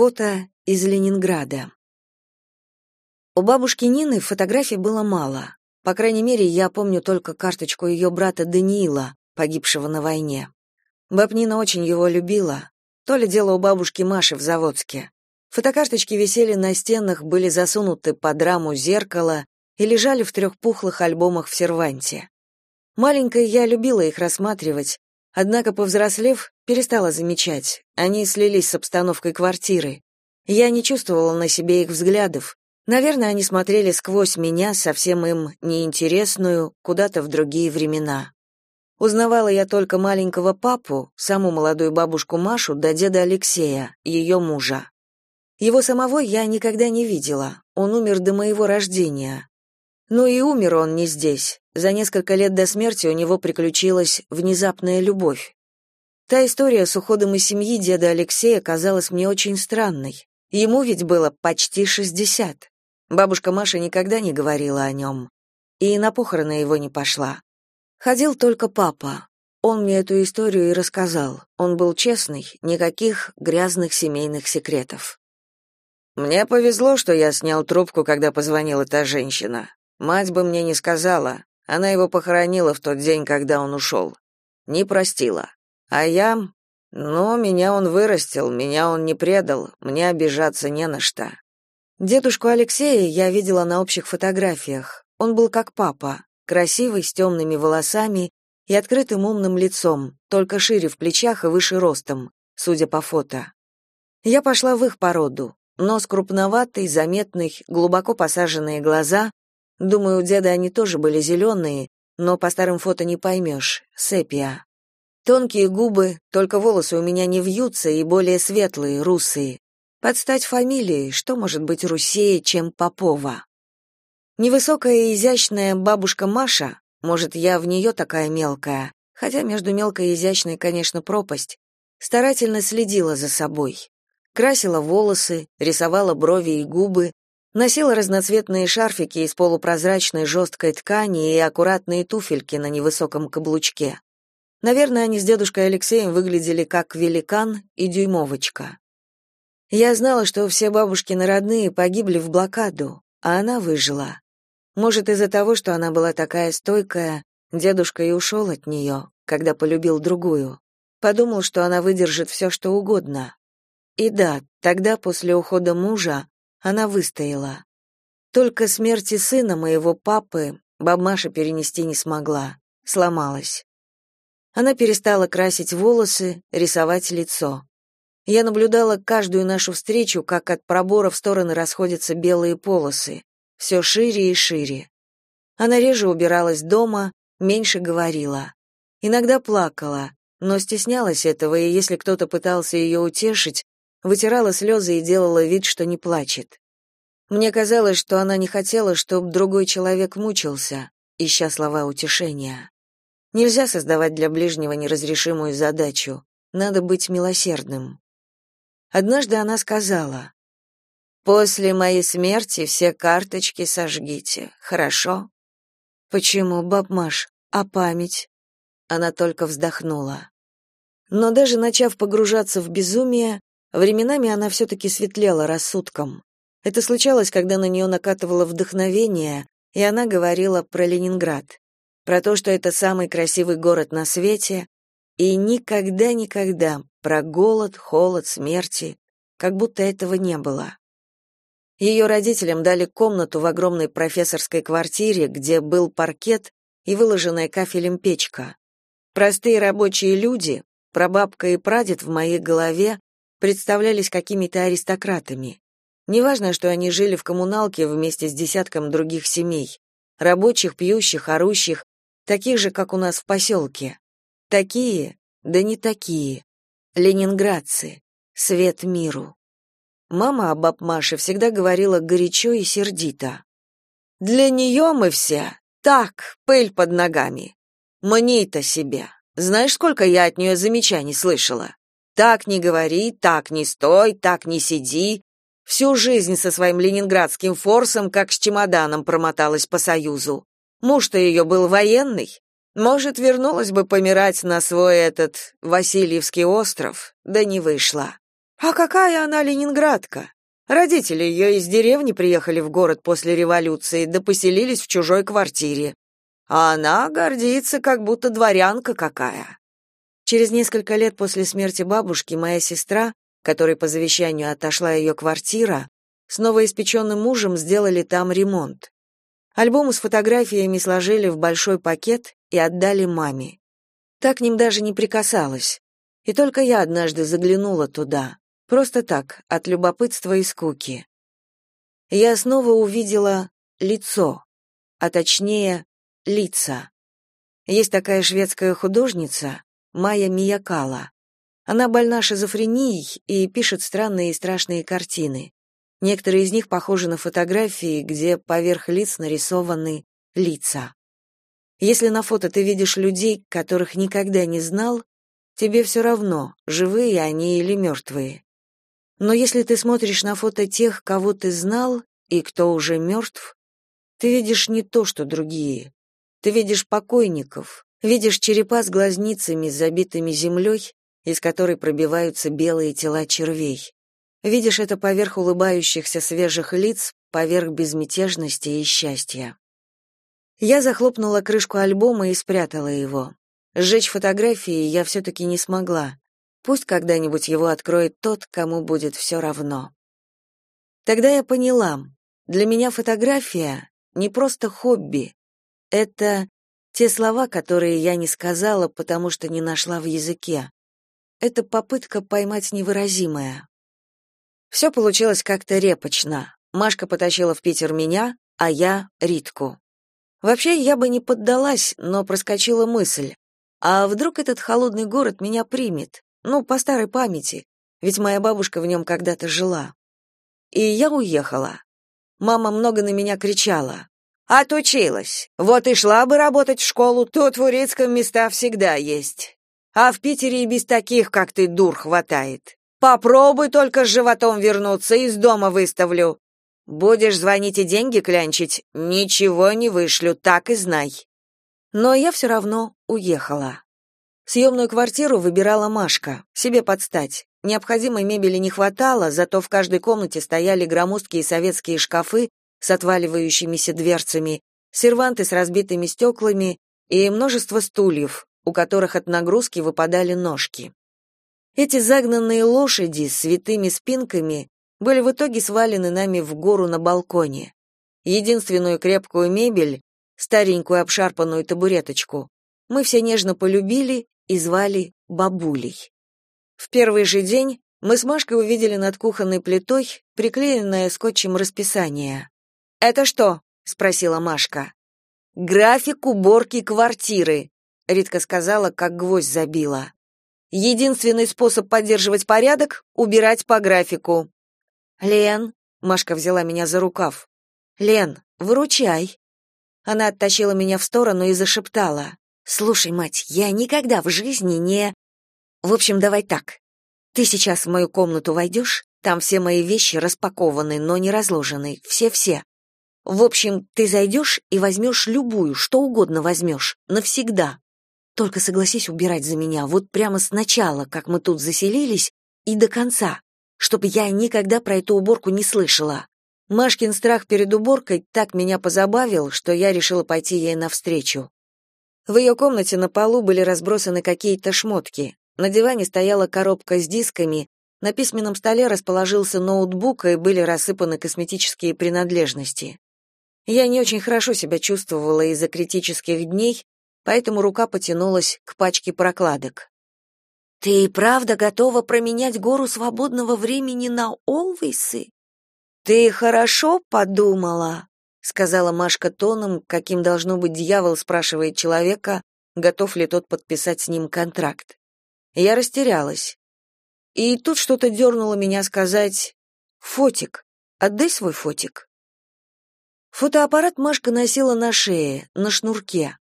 Фото из Ленинграда. У бабушки Нины фотографий было мало. По крайней мере, я помню только карточку ее брата Даниила, погибшего на войне. Баб Нина очень его любила. То ли дело у бабушки Маши в Заводске. Фотокарточки висели на стенах, были засунуты под раму зеркала и лежали в трех пухлых альбомах в серванте. Маленькая я любила их рассматривать, однако, повзрослев, перестала замечать. Они слились с обстановкой квартиры. Я не чувствовала на себе их взглядов. Наверное, они смотрели сквозь меня, совсем им неинтересную, куда-то в другие времена. Узнавала я только маленького папу, саму молодую бабушку Машу, да деда Алексея, ее мужа. Его самого я никогда не видела. Он умер до моего рождения. Ну и умер он не здесь. За несколько лет до смерти у него приключилась внезапная любовь. Та история с уходом из семьи деда Алексея казалась мне очень странной. Ему ведь было почти шестьдесят. Бабушка Маша никогда не говорила о нем. И на похороны его не пошла. Ходил только папа. Он мне эту историю и рассказал. Он был честный, никаких грязных семейных секретов. Мне повезло, что я снял трубку, когда позвонила та женщина. Мать бы мне не сказала. Она его похоронила в тот день, когда он ушел. Не простила. А я... Ну, меня он вырастил, меня он не предал, мне обижаться не на что. Дедушку Алексея я видела на общих фотографиях. Он был как папа, красивый, с темными волосами и открытым умным лицом, только шире в плечах и выше ростом, судя по фото. Я пошла в их породу, Нос крупноватый, заметный, глубоко посаженные глаза. Думаю, у деда они тоже были зеленые, но по старым фото не поймешь. Сепия. Тонкие губы, только волосы у меня не вьются и более светлые, русые. Под стать фамилии, что может быть русее, чем Попова? Невысокая и изящная бабушка Маша, может, я в нее такая мелкая, хотя между мелкой и изящной, конечно, пропасть, старательно следила за собой красила волосы, рисовала брови и губы, носила разноцветные шарфики из полупрозрачной жесткой ткани и аккуратные туфельки на невысоком каблучке. Наверное, они с дедушкой Алексеем выглядели как великан и дюймовочка. Я знала, что все бабушкины родные погибли в блокаду, а она выжила. Может, из-за того, что она была такая стойкая, дедушка и ушел от нее, когда полюбил другую. Подумал, что она выдержит все, что угодно. И да, тогда, после ухода мужа, она выстояла. Только смерти сына моего папы бабмаша перенести не смогла, сломалась. Она перестала красить волосы, рисовать лицо. Я наблюдала каждую нашу встречу, как от пробора в стороны расходятся белые полосы, все шире и шире. Она реже убиралась дома, меньше говорила. Иногда плакала, но стеснялась этого, и если кто-то пытался ее утешить, вытирала слезы и делала вид, что не плачет. Мне казалось, что она не хотела, чтобы другой человек мучился, ища слова утешения. Нельзя создавать для ближнего неразрешимую задачу, надо быть милосердным. Однажды она сказала, «После моей смерти все карточки сожгите, хорошо?» «Почему, бабмаш, а память?» Она только вздохнула. Но даже начав погружаться в безумие, Временами она все-таки светлела рассудком. Это случалось, когда на нее накатывало вдохновение, и она говорила про Ленинград, про то, что это самый красивый город на свете, и никогда-никогда про голод, холод, смерти, как будто этого не было. Ее родителям дали комнату в огромной профессорской квартире, где был паркет и выложенная кафелем печка. Простые рабочие люди, прабабка и прадед в моей голове представлялись какими-то аристократами. Неважно, что они жили в коммуналке вместе с десятком других семей, рабочих, пьющих, орущих, таких же, как у нас в поселке. Такие, да не такие. Ленинградцы. Свет миру. Мама об Апмаше всегда говорила горячо и сердито. «Для нее мы все так, пыль под ногами. Мне-то себе. Знаешь, сколько я от нее замечаний слышала? Так не говори, так не стой, так не сиди. Всю жизнь со своим ленинградским форсом, как с чемоданом, промоталась по Союзу. Муж-то ее был военный. Может, вернулась бы помирать на свой этот Васильевский остров, да не вышла. А какая она ленинградка? Родители ее из деревни приехали в город после революции, да поселились в чужой квартире. А она гордится, как будто дворянка какая. Через несколько лет после смерти бабушки моя сестра, которой по завещанию отошла ее квартира, с новоиспеченным мужем сделали там ремонт. Альбомы с фотографиями сложили в большой пакет и отдали маме. Так к ним даже не прикасалась. И только я однажды заглянула туда. Просто так, от любопытства и скуки. Я снова увидела лицо, а точнее, лица. Есть такая шведская художница, Майя Миякала. Она больна шизофренией и пишет странные и страшные картины. Некоторые из них похожи на фотографии, где поверх лиц нарисованы лица. Если на фото ты видишь людей, которых никогда не знал, тебе все равно, живые они или мертвые. Но если ты смотришь на фото тех, кого ты знал и кто уже мертв, ты видишь не то, что другие. Ты видишь покойников, видишь черепа с глазницами, забитыми землей, из которой пробиваются белые тела червей. Видишь это поверх улыбающихся свежих лиц, поверх безмятежности и счастья. Я захлопнула крышку альбома и спрятала его. Сжечь фотографии я все-таки не смогла. Пусть когда-нибудь его откроет тот, кому будет все равно. Тогда я поняла, для меня фотография не просто хобби. Это те слова, которые я не сказала, потому что не нашла в языке. Это попытка поймать невыразимое. Все получилось как-то репочно. Машка потащила в Питер меня, а я — Ритку. Вообще, я бы не поддалась, но проскочила мысль. А вдруг этот холодный город меня примет? Ну, по старой памяти, ведь моя бабушка в нем когда-то жила. И я уехала. Мама много на меня кричала. «Отучилась. Вот и шла бы работать в школу, тут в Урицком места всегда есть. А в Питере и без таких, как ты, дур хватает. Попробуй только с животом вернуться, из дома выставлю. Будешь звонить и деньги клянчить, ничего не вышлю, так и знай». Но я все равно уехала. Съемную квартиру выбирала Машка, себе подстать. Необходимой мебели не хватало, зато в каждой комнате стояли громоздкие советские шкафы с отваливающимися дверцами, серванты с разбитыми стеклами и множество стульев, у которых от нагрузки выпадали ножки. Эти загнанные лошади с святыми спинками были в итоге свалены нами в гору на балконе. Единственную крепкую мебель, старенькую обшарпанную табуреточку, мы все нежно полюбили и звали бабулей. В первый же день мы с Машкой увидели над кухонной плитой приклеенное скотчем расписание. «Это что?» — спросила Машка. «График уборки квартиры», — Ритка сказала, как гвоздь забила. «Единственный способ поддерживать порядок — убирать по графику». «Лен», — Машка взяла меня за рукав, — «Лен, выручай». Она оттащила меня в сторону и зашептала. Слушай, мать, я никогда в жизни не В общем, давай так. Ты сейчас в мою комнату войдешь, там все мои вещи распакованы, но не разложены, все-все. В общем, ты зайдешь и возьмешь любую, что угодно возьмешь, навсегда. Только согласись убирать за меня, вот прямо сначала, как мы тут заселились, и до конца, чтобы я никогда про эту уборку не слышала. Машкин страх перед уборкой так меня позабавил, что я решила пойти ей навстречу. В ее комнате на полу были разбросаны какие-то шмотки. На диване стояла коробка с дисками, на письменном столе расположился ноутбук и были рассыпаны косметические принадлежности. Я не очень хорошо себя чувствовала из-за критических дней, поэтому рука потянулась к пачке прокладок. «Ты правда готова променять гору свободного времени на Олвейсы?» «Ты хорошо подумала?» сказала Машка тоном, каким должно быть дьявол спрашивает человека, готов ли тот подписать с ним контракт. Я растерялась. И тут что-то дернуло меня сказать: "Фотик, отдай свой фотик". Фотоаппарат Машка носила на шее, на шнурке.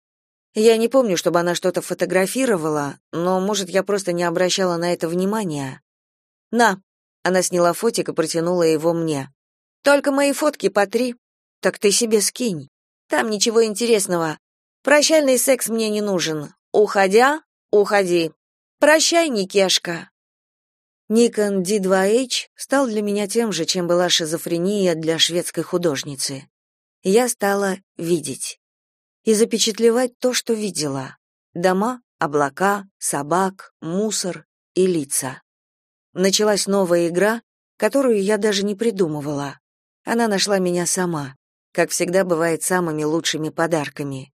Я не помню, чтобы она что-то фотографировала, но, может, я просто не обращала на это внимания. На. Она сняла фотик и протянула его мне. Только мои фотки по три. Так ты себе скинь. Там ничего интересного. Прощальный секс мне не нужен. Уходя, уходи. Прощай, Никешка. Nikon D2H стал для меня тем же, чем была шизофрения для шведской художницы. Я стала видеть. И запечатлевать то, что видела. Дома, облака, собак, мусор и лица. Началась новая игра, которую я даже не придумывала. Она нашла меня сама, как всегда бывает самыми лучшими подарками.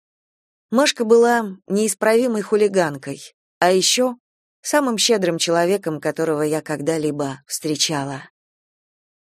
Машка была неисправимой хулиганкой, а еще самым щедрым человеком, которого я когда-либо встречала.